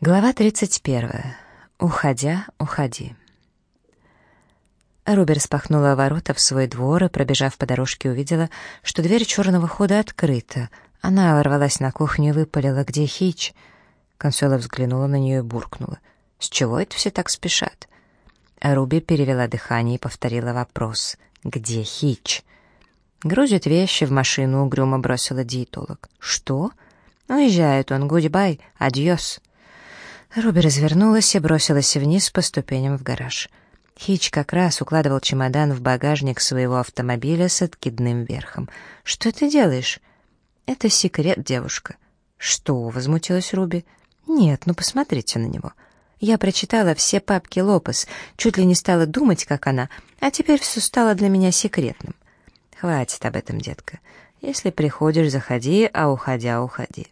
Глава 31. Уходя, уходи. Руби распахнула ворота в свой двор и, пробежав по дорожке, увидела, что дверь черного хода открыта. Она ворвалась на кухню и выпалила, где Хич. Консуэла взглянула на нее и буркнула. «С чего это все так спешат?» Руби перевела дыхание и повторила вопрос. «Где Хич?» «Грузит вещи в машину», — угрюмо бросила диетолог. «Что?» «Уезжает он. Goodbye. Adiós». Руби развернулась и бросилась вниз по ступеням в гараж. Хич как раз укладывал чемодан в багажник своего автомобиля с откидным верхом. «Что ты делаешь?» «Это секрет, девушка». «Что?» — возмутилась Руби. «Нет, ну посмотрите на него». Я прочитала все папки Лопес, чуть ли не стала думать, как она, а теперь все стало для меня секретным. Хватит об этом, детка. Если приходишь, заходи, а уходя, уходи.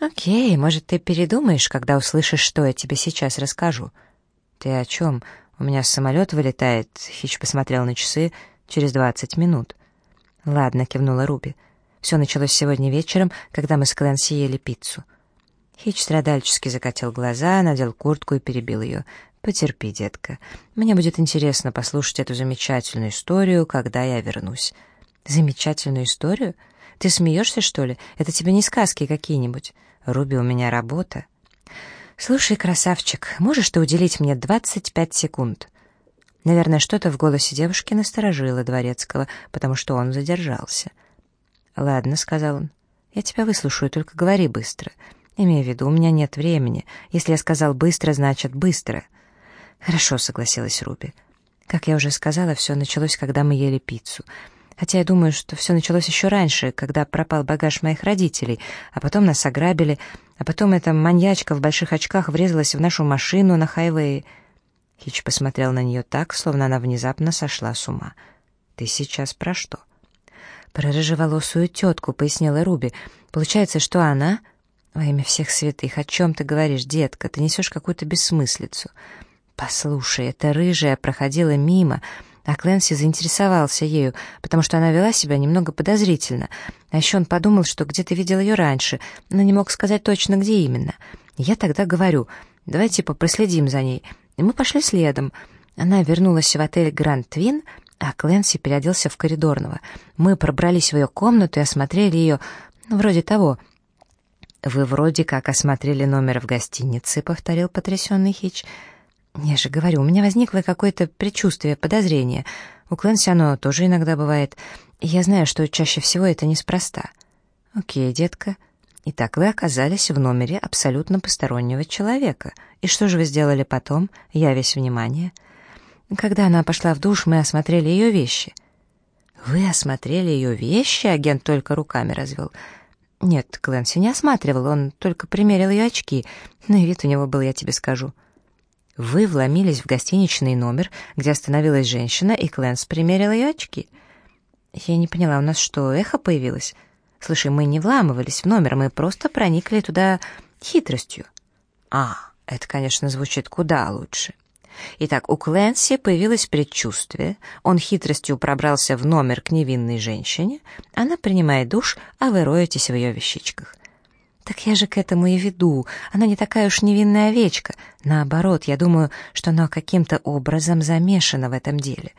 «Окей, может, ты передумаешь, когда услышишь, что я тебе сейчас расскажу?» «Ты о чем? У меня самолет вылетает», — Хич посмотрел на часы, «через двадцать минут». «Ладно», — кивнула Руби. «Все началось сегодня вечером, когда мы с Клэнси ели пиццу». Хич страдальчески закатил глаза, надел куртку и перебил ее. «Потерпи, детка. Мне будет интересно послушать эту замечательную историю, когда я вернусь». «Замечательную историю? Ты смеешься, что ли? Это тебе не сказки какие-нибудь?» Руби, у меня работа. Слушай, красавчик, можешь ты уделить мне 25 секунд? Наверное, что-то в голосе девушки насторожило Дворецкого, потому что он задержался. «Ладно», — сказал он, — «я тебя выслушаю, только говори быстро. Имея в виду, у меня нет времени. Если я сказал «быстро», значит «быстро». «Хорошо», — согласилась Руби. «Как я уже сказала, все началось, когда мы ели пиццу. Хотя я думаю, что все началось еще раньше, когда пропал багаж моих родителей, а потом нас ограбили, а потом эта маньячка в больших очках врезалась в нашу машину на хайвее. Хич посмотрел на нее так, словно она внезапно сошла с ума. «Ты сейчас про что?» «Про рыжеволосую тетку», — пояснила Руби. «Получается, что она...» «Во имя всех святых, о чем ты говоришь, детка? Ты несешь какую-то бессмыслицу». «Послушай, эта рыжая проходила мимо...» А Кленси заинтересовался ею, потому что она вела себя немного подозрительно. А еще он подумал, что где-то видел ее раньше, но не мог сказать точно, где именно. Я тогда говорю, давай типа проследим за ней. И мы пошли следом. Она вернулась в отель «Гранд Твин», а Кленси переоделся в коридорного. Мы пробрались в ее комнату и осмотрели ее, ну, вроде того. «Вы вроде как осмотрели номер в гостинице», — повторил потрясенный Хич. «Я же говорю, у меня возникло какое-то предчувствие, подозрение. У Клэнси оно тоже иногда бывает. Я знаю, что чаще всего это неспроста». «Окей, детка. Итак, вы оказались в номере абсолютно постороннего человека. И что же вы сделали потом? Я весь внимание». «Когда она пошла в душ, мы осмотрели ее вещи». «Вы осмотрели ее вещи?» — агент только руками развел. «Нет, Клэнси не осматривал, он только примерил ее очки. Ну и вид у него был, я тебе скажу». Вы вломились в гостиничный номер, где остановилась женщина, и Клэнс примерил ее очки. Я не поняла, у нас что, эхо появилось? Слушай, мы не вламывались в номер, мы просто проникли туда хитростью. А, это, конечно, звучит куда лучше. Итак, у Клэнси появилось предчувствие, он хитростью пробрался в номер к невинной женщине, она принимает душ, а вы роетесь в ее вещичках. «Так я же к этому и веду. Она не такая уж невинная овечка. Наоборот, я думаю, что она каким-то образом замешана в этом деле».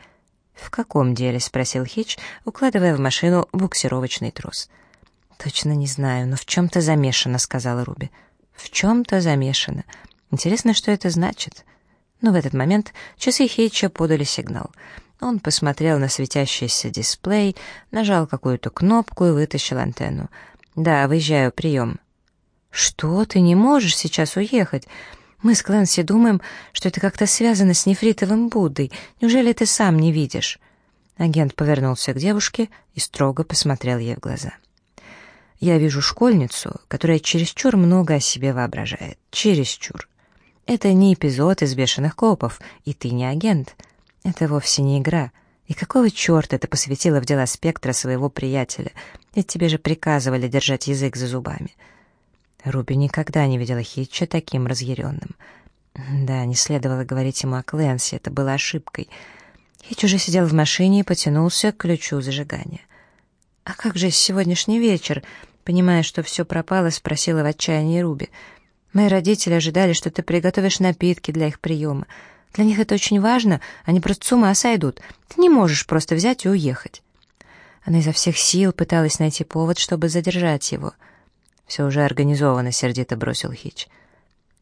«В каком деле?» — спросил Хич, укладывая в машину буксировочный трос. «Точно не знаю, но в чем-то замешана», — сказала Руби. «В чем-то замешана. Интересно, что это значит?» Но в этот момент часы Хитча подали сигнал. Он посмотрел на светящийся дисплей, нажал какую-то кнопку и вытащил антенну. «Да, выезжаю, прием». «Что, ты не можешь сейчас уехать? Мы с Клэнси думаем, что это как-то связано с нефритовым Буддой. Неужели ты сам не видишь?» Агент повернулся к девушке и строго посмотрел ей в глаза. «Я вижу школьницу, которая чересчур много о себе воображает. Чересчур. Это не эпизод из «Бешеных копов», и ты не агент. Это вовсе не игра. И какого черта ты посвятила в дела спектра своего приятеля? Ведь тебе же приказывали держать язык за зубами». Руби никогда не видела Хитча таким разъяренным. Да, не следовало говорить ему о Кленси, это было ошибкой. Хитч уже сидел в машине и потянулся к ключу зажигания. «А как же сегодняшний вечер?» Понимая, что все пропало, спросила в отчаянии Руби. Мои родители ожидали, что ты приготовишь напитки для их приема. Для них это очень важно, они просто с ума сойдут. Ты не можешь просто взять и уехать». Она изо всех сил пыталась найти повод, чтобы задержать его. «Все уже организовано», — сердито бросил Хич.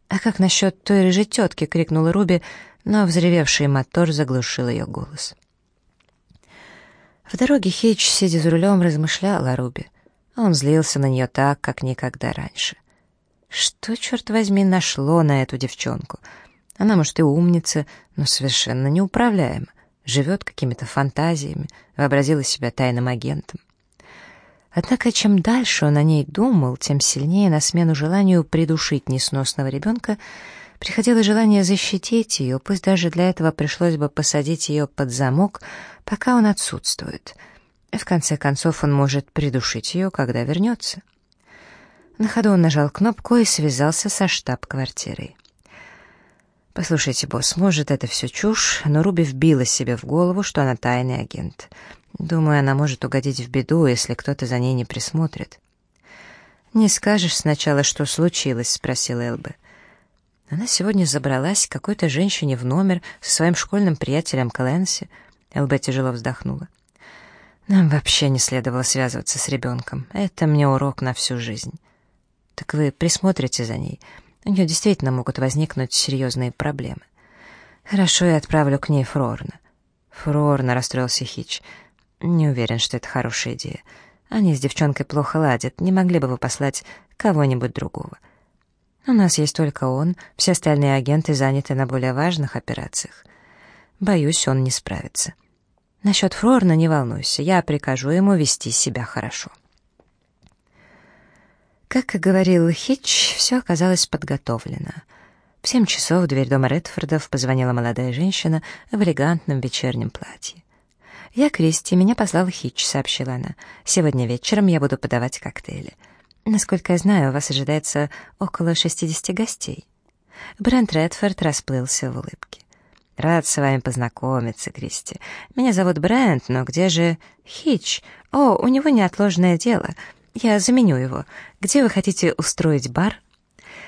«А как насчет той рыжей тетки?» — крикнула Руби, но взревевший мотор заглушил ее голос. В дороге Хич, сидя за рулем, размышлял о Руби. Он злился на нее так, как никогда раньше. Что, черт возьми, нашло на эту девчонку? Она, может, и умница, но совершенно неуправляема. Живет какими-то фантазиями, вообразила себя тайным агентом. Однако, чем дальше он о ней думал, тем сильнее на смену желанию придушить несносного ребенка приходило желание защитить ее, пусть даже для этого пришлось бы посадить ее под замок, пока он отсутствует. В конце концов он может придушить ее, когда вернется. На ходу он нажал кнопку и связался со штаб-квартирой. «Послушайте, босс, может, это все чушь, но Руби вбила себе в голову, что она тайный агент. Думаю, она может угодить в беду, если кто-то за ней не присмотрит. «Не скажешь сначала, что случилось?» — спросил Элбе. Она сегодня забралась к какой-то женщине в номер со своим школьным приятелем Кленси. Элбе тяжело вздохнула. «Нам вообще не следовало связываться с ребенком. Это мне урок на всю жизнь. Так вы присмотрите за ней. У нее действительно могут возникнуть серьезные проблемы. Хорошо, я отправлю к ней Фрорна». «Фрорна», — расстроился Хич. Не уверен, что это хорошая идея. Они с девчонкой плохо ладят, не могли бы вы послать кого-нибудь другого. У нас есть только он, все остальные агенты заняты на более важных операциях. Боюсь, он не справится. Насчет Фрорна не волнуйся, я прикажу ему вести себя хорошо. Как и говорил Хитч, все оказалось подготовлено. В семь часов в дверь дома Редфордов позвонила молодая женщина в элегантном вечернем платье. «Я Кристи, меня послал Хитч», — сообщила она. «Сегодня вечером я буду подавать коктейли. Насколько я знаю, у вас ожидается около 60 гостей». Брент Редфорд расплылся в улыбке. «Рад с вами познакомиться, Кристи. Меня зовут Брент, но где же Хитч? О, у него неотложное дело. Я заменю его. Где вы хотите устроить бар?»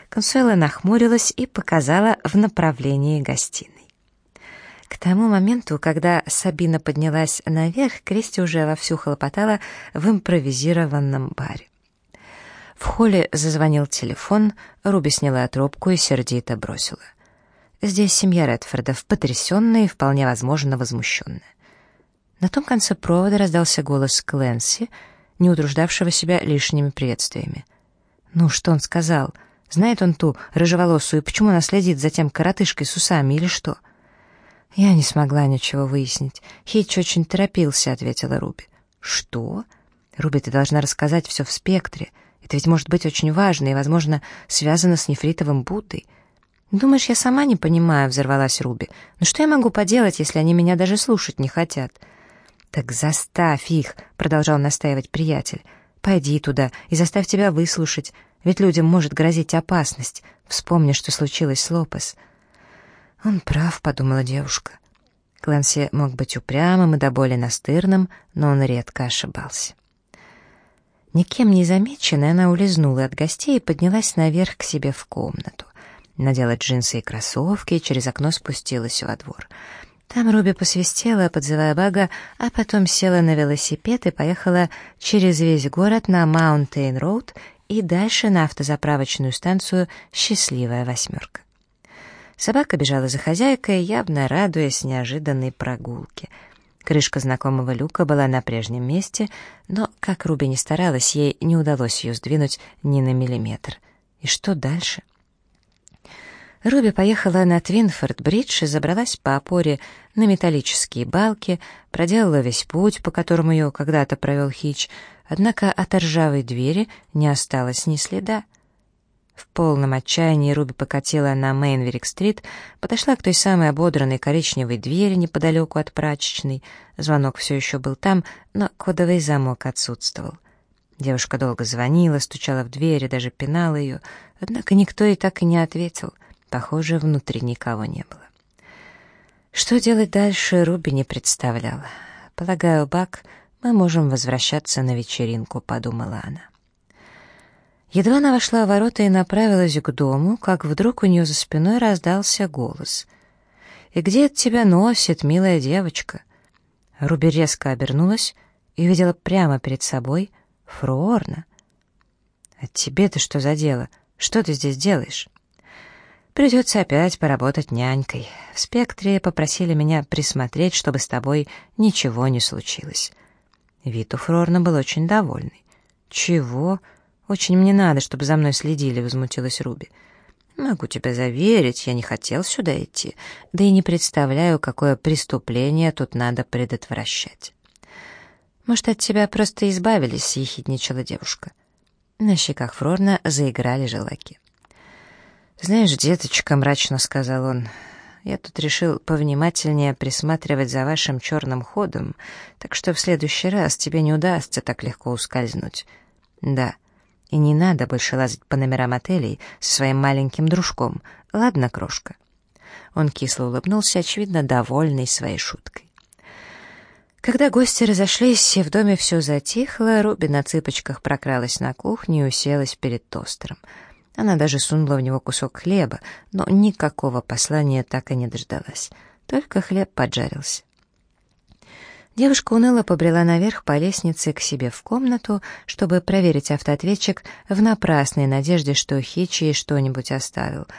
Консуэла нахмурилась и показала в направлении гостиной. К тому моменту, когда Сабина поднялась наверх, Кристи уже вовсю хлопотала в импровизированном баре. В холле зазвонил телефон, Руби сняла трубку и сердито бросила. Здесь семья Редфордов, потрясенная и вполне возможно возмущенная. На том конце провода раздался голос Кленси, не утруждавшего себя лишними приветствиями. «Ну, что он сказал? Знает он ту рыжеволосую, почему она следит за тем коротышкой с усами или что?» «Я не смогла ничего выяснить. Хитч очень торопился», — ответила Руби. «Что?» «Руби, ты должна рассказать все в спектре. Это ведь может быть очень важно и, возможно, связано с нефритовым Буддой». «Думаешь, я сама не понимаю?» — взорвалась Руби. «Ну что я могу поделать, если они меня даже слушать не хотят?» «Так заставь их», — продолжал настаивать приятель. «Пойди туда и заставь тебя выслушать, ведь людям может грозить опасность. Вспомни, что случилось с Лопес». «Он прав», — подумала девушка. Клэнси мог быть упрямым и до боли настырным, но он редко ошибался. Никем не замеченная, она улизнула от гостей и поднялась наверх к себе в комнату. Надела джинсы и кроссовки и через окно спустилась во двор. Там Руби посвистела, подзывая Бага, а потом села на велосипед и поехала через весь город на Маунтейн-Роуд и дальше на автозаправочную станцию «Счастливая восьмерка». Собака бежала за хозяйкой, явно радуясь неожиданной прогулке. Крышка знакомого люка была на прежнем месте, но, как Руби не старалась, ей не удалось ее сдвинуть ни на миллиметр. И что дальше? Руби поехала на Твинфорд-бридж и забралась по опоре на металлические балки, проделала весь путь, по которому ее когда-то провел Хич, однако от ржавой двери не осталось ни следа. В полном отчаянии Руби покатила на Мейнверик-стрит, подошла к той самой ободранной коричневой двери неподалеку от прачечной. Звонок все еще был там, но кодовый замок отсутствовал. Девушка долго звонила, стучала в дверь и даже пинала ее, однако никто ей так и не ответил. Похоже, внутри никого не было. Что делать дальше, Руби не представляла. «Полагаю, Бак, мы можем возвращаться на вечеринку», — подумала она. Едва она вошла в ворота и направилась к дому, как вдруг у нее за спиной раздался голос. «И где это тебя носит, милая девочка?» Руби резко обернулась и увидела прямо перед собой Фруорна. «А тебе-то что за дело? Что ты здесь делаешь?» «Придется опять поработать нянькой. В спектре попросили меня присмотреть, чтобы с тобой ничего не случилось». Вид у Фрорна был очень довольный. «Чего? Очень мне надо, чтобы за мной следили», — возмутилась Руби. «Могу тебя заверить, я не хотел сюда идти, да и не представляю, какое преступление тут надо предотвращать». «Может, от тебя просто избавились?» — ехидничала девушка. На щеках Фрорна заиграли желаки. «Знаешь, деточка», — мрачно сказал он, — «я тут решил повнимательнее присматривать за вашим черным ходом, так что в следующий раз тебе не удастся так легко ускользнуть. Да, и не надо больше лазить по номерам отелей со своим маленьким дружком. Ладно, крошка?» Он кисло улыбнулся, очевидно, довольный своей шуткой. Когда гости разошлись и в доме все затихло, Руби на цыпочках прокралась на кухню и уселась перед тостером. Она даже сунула в него кусок хлеба, но никакого послания так и не дождалась. Только хлеб поджарился. Девушка уныло побрела наверх по лестнице к себе в комнату, чтобы проверить автоответчик в напрасной надежде, что Хичи что-нибудь оставил —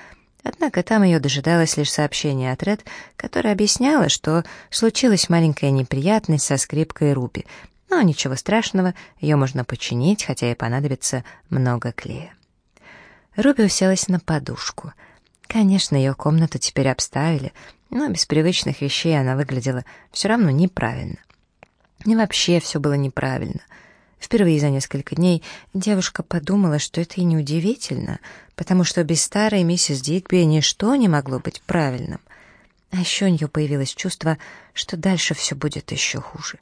Однако там ее дожидалось лишь сообщение от Ред, которое объясняло, что случилась маленькая неприятность со скрипкой Руби, но ничего страшного, ее можно починить, хотя и понадобится много клея. Руби уселась на подушку. Конечно, ее комнату теперь обставили, но без привычных вещей она выглядела все равно неправильно. И вообще все было неправильно — Впервые за несколько дней девушка подумала, что это и неудивительно, потому что без старой миссис Дигби ничто не могло быть правильным. А еще у нее появилось чувство, что дальше все будет еще хуже.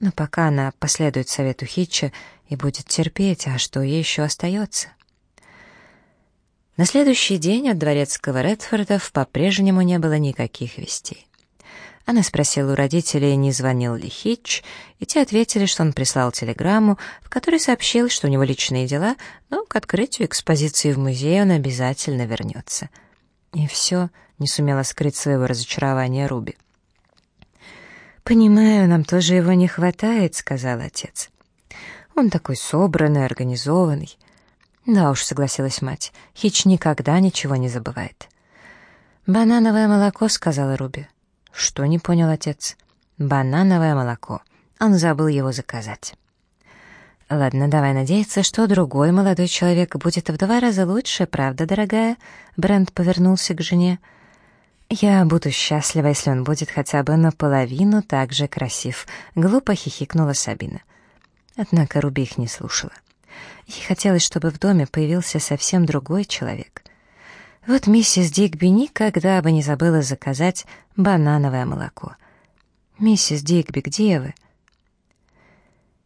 Но пока она последует совету Хитча и будет терпеть, а что ей еще остается? На следующий день от дворецкого Редфордов по-прежнему не было никаких вестей. Она спросила у родителей, не звонил ли Хитч, и те ответили, что он прислал телеграмму, в которой сообщил, что у него личные дела, но к открытию экспозиции в музее он обязательно вернется. И все, не сумела скрыть своего разочарования Руби. «Понимаю, нам тоже его не хватает», — сказал отец. «Он такой собранный, организованный». «Да уж», — согласилась мать, — «Хич никогда ничего не забывает». «Банановое молоко», — сказала Руби. «Что?» — не понял отец. «Банановое молоко». Он забыл его заказать. «Ладно, давай надеяться, что другой молодой человек будет в два раза лучше, правда, дорогая?» Брент повернулся к жене. «Я буду счастлива, если он будет хотя бы наполовину так же красив», — глупо хихикнула Сабина. Однако Руби их не слушала. Ей хотелось, чтобы в доме появился совсем другой человек. Вот миссис Дигби никогда бы не забыла заказать банановое молоко. «Миссис Дигби, где вы?»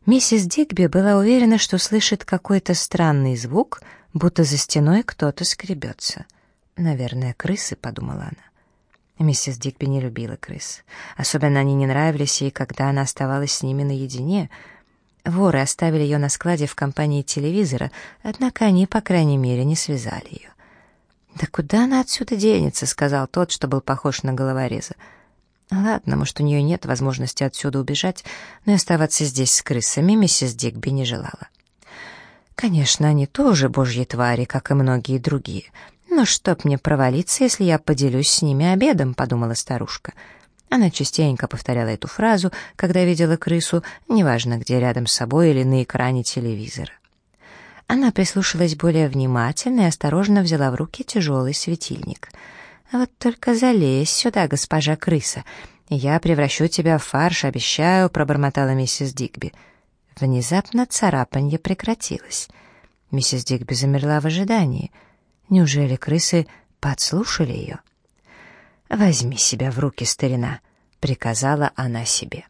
Миссис Дигби была уверена, что слышит какой-то странный звук, будто за стеной кто-то скребется. «Наверное, крысы», — подумала она. Миссис Дигби не любила крыс. Особенно они не нравились ей, когда она оставалась с ними наедине. Воры оставили ее на складе в компании телевизора, однако они, по крайней мере, не связали ее. «Да куда она отсюда денется?» — сказал тот, что был похож на головореза. «Ладно, может, у нее нет возможности отсюда убежать, но и оставаться здесь с крысами миссис Дигби не желала». «Конечно, они тоже божьи твари, как и многие другие. Но чтоб мне провалиться, если я поделюсь с ними обедом», — подумала старушка. Она частенько повторяла эту фразу, когда видела крысу, неважно где, рядом с собой или на экране телевизора. Она прислушалась более внимательно и осторожно взяла в руки тяжелый светильник. «А «Вот только залезь сюда, госпожа крыса, и я превращу тебя в фарш, обещаю», — пробормотала миссис Дигби. Внезапно царапанье прекратилось. Миссис Дигби замерла в ожидании. Неужели крысы подслушали ее? «Возьми себя в руки, старина», — приказала она себе.